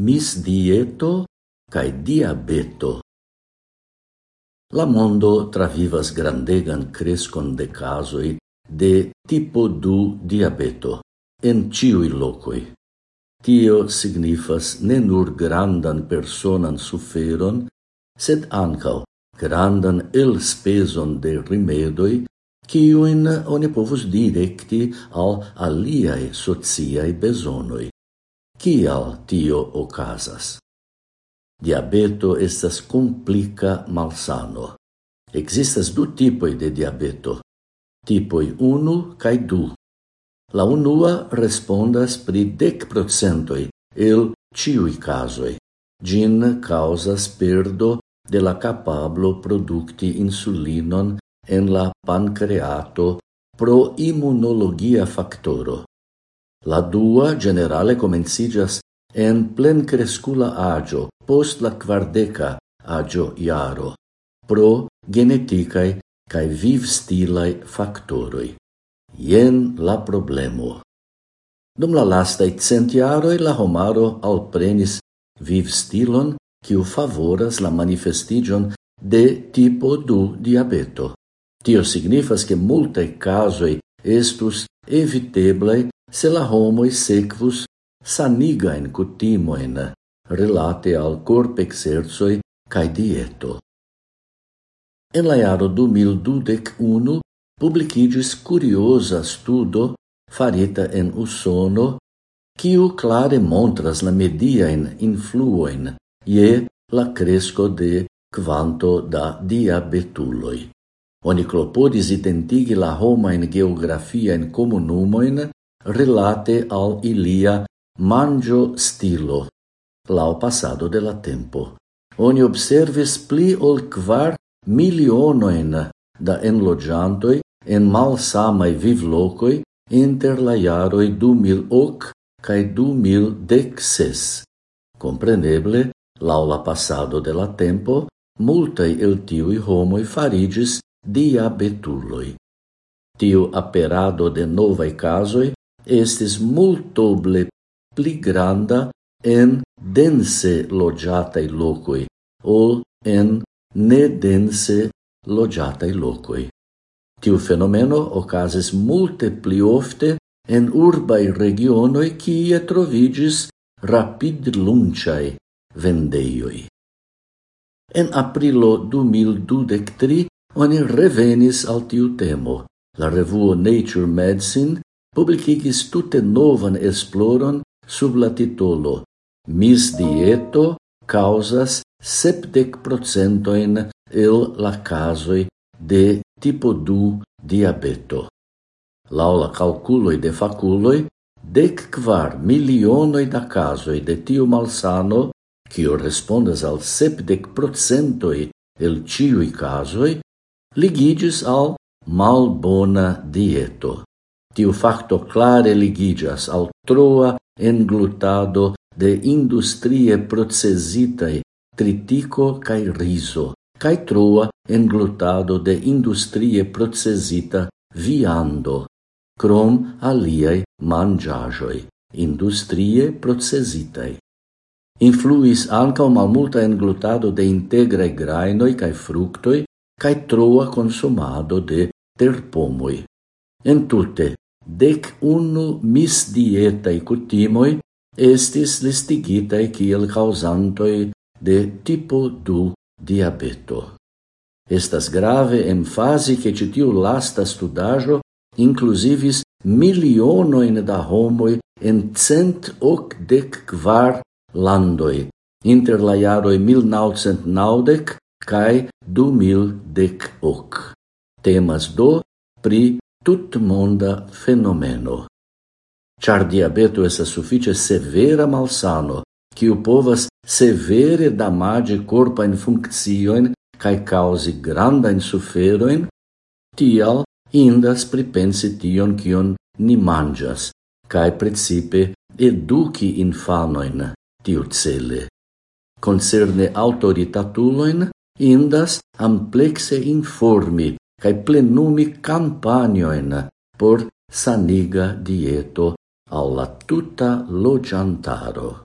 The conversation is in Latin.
misdieto cae diabeto. La mondo travivas grandegan crescon de casoi de tipo 2 diabeto en ciui locoi. Tio signifas ne nur grandan personan suferon, sed ancau grandan elspezon de rimedoi quiuin oni povus directi al aliae sociae besonoi. Kial tio ocasas? Diabeto estas complica malsano. Existas du tipoi de diabeto, tipoi 1 cae 2. La unua respondas pri dec procentoi el ciui casoi. Gin causas perdo de la capablo producti insulinon en la pancreato pro immunologia factoro. La dua generale comencigas en plenkreskula agio, post la quardeca agio iaro, pro geneticae cae viv stilae factoroi. Ien la problemo. Dum la lastai centiaroi la homaro alprenis vivstilon, quiu favoras la manifestigion de tipo 2 diabeto. Tio signifas che multe casoi estus eviteblei se la homoi sequus sanigain cutimoen relate al corp exerzoi cae dieto. En la iaro 2021 publicigis curiosa studo farita en Usono, quiu clare montras la mediaen influoin ie la cresco de quanto da diabetuloi. Oni clopodis identigi la Roma in geografia in comunumoin rilate al ilia mangio stilo lao passado de la tempo. Oni observis pli ol kvar milionoin da enlogiantoi en malsamai vivlocoi inter la iaroi 2008 cae 2016. Compreneble, laŭ la pasado de la tempo, multai el tiui homoi farigis diabetuloj. Tiu aperado de novai casoi estis multoble pli granda en dense loĝataj lokoj ol en nedense loĝataj lokoj. Tiu fenomeno okazis multe pli ofte en urbaj regionoj kie troviĝis rapidlunĉaj vendejoj. En aprilo 2023 oni revenis al tiu temo. La revuo Nature Medicine publicigis tutte novan esploron sub la titolo Misdieto causas sepdec procentoin el la casoi de tipo 2 diabeto. Laula calculoi de faculoi, dec quar milionoi da casoi de tiu malsano, cio respondas al sepdec procentoi el ciui casoi, ligidis al malbona dieto. Tiu facto clare ligigas al troa englutado de industrie procesitae tritico cae riso, cae troa englutado de industrie procesita viando, crom aliae mangiajoi, industrie procesitae. Influis ankaŭ malmulta englutado de integrae grainoi cae fructoi, cae troa consumado de terpomoi. Entute, dec unu misdietai cutimoi estis listigitai kiel causantoi de tipo 2 diabeto. Estas grave enfasi che citiu lasta studajo inclusivis milionoin da homoi en cent hoc dec quar landoi, inter la jaroi 1990 cae 2010. Temas do pri tutmonda fenomeno. Char diabeto essa suffice severa malsano, kiu povas severe damage corpa in functioin cae causi granda in suferoin, tial indas pripensi tion cion ni mangias, cae principe educi infanoin tiu cele. Concerne autoritatuloin, indas amplexe informi cae plenumi campanioin por saniga dieto alla tuta logiantaro.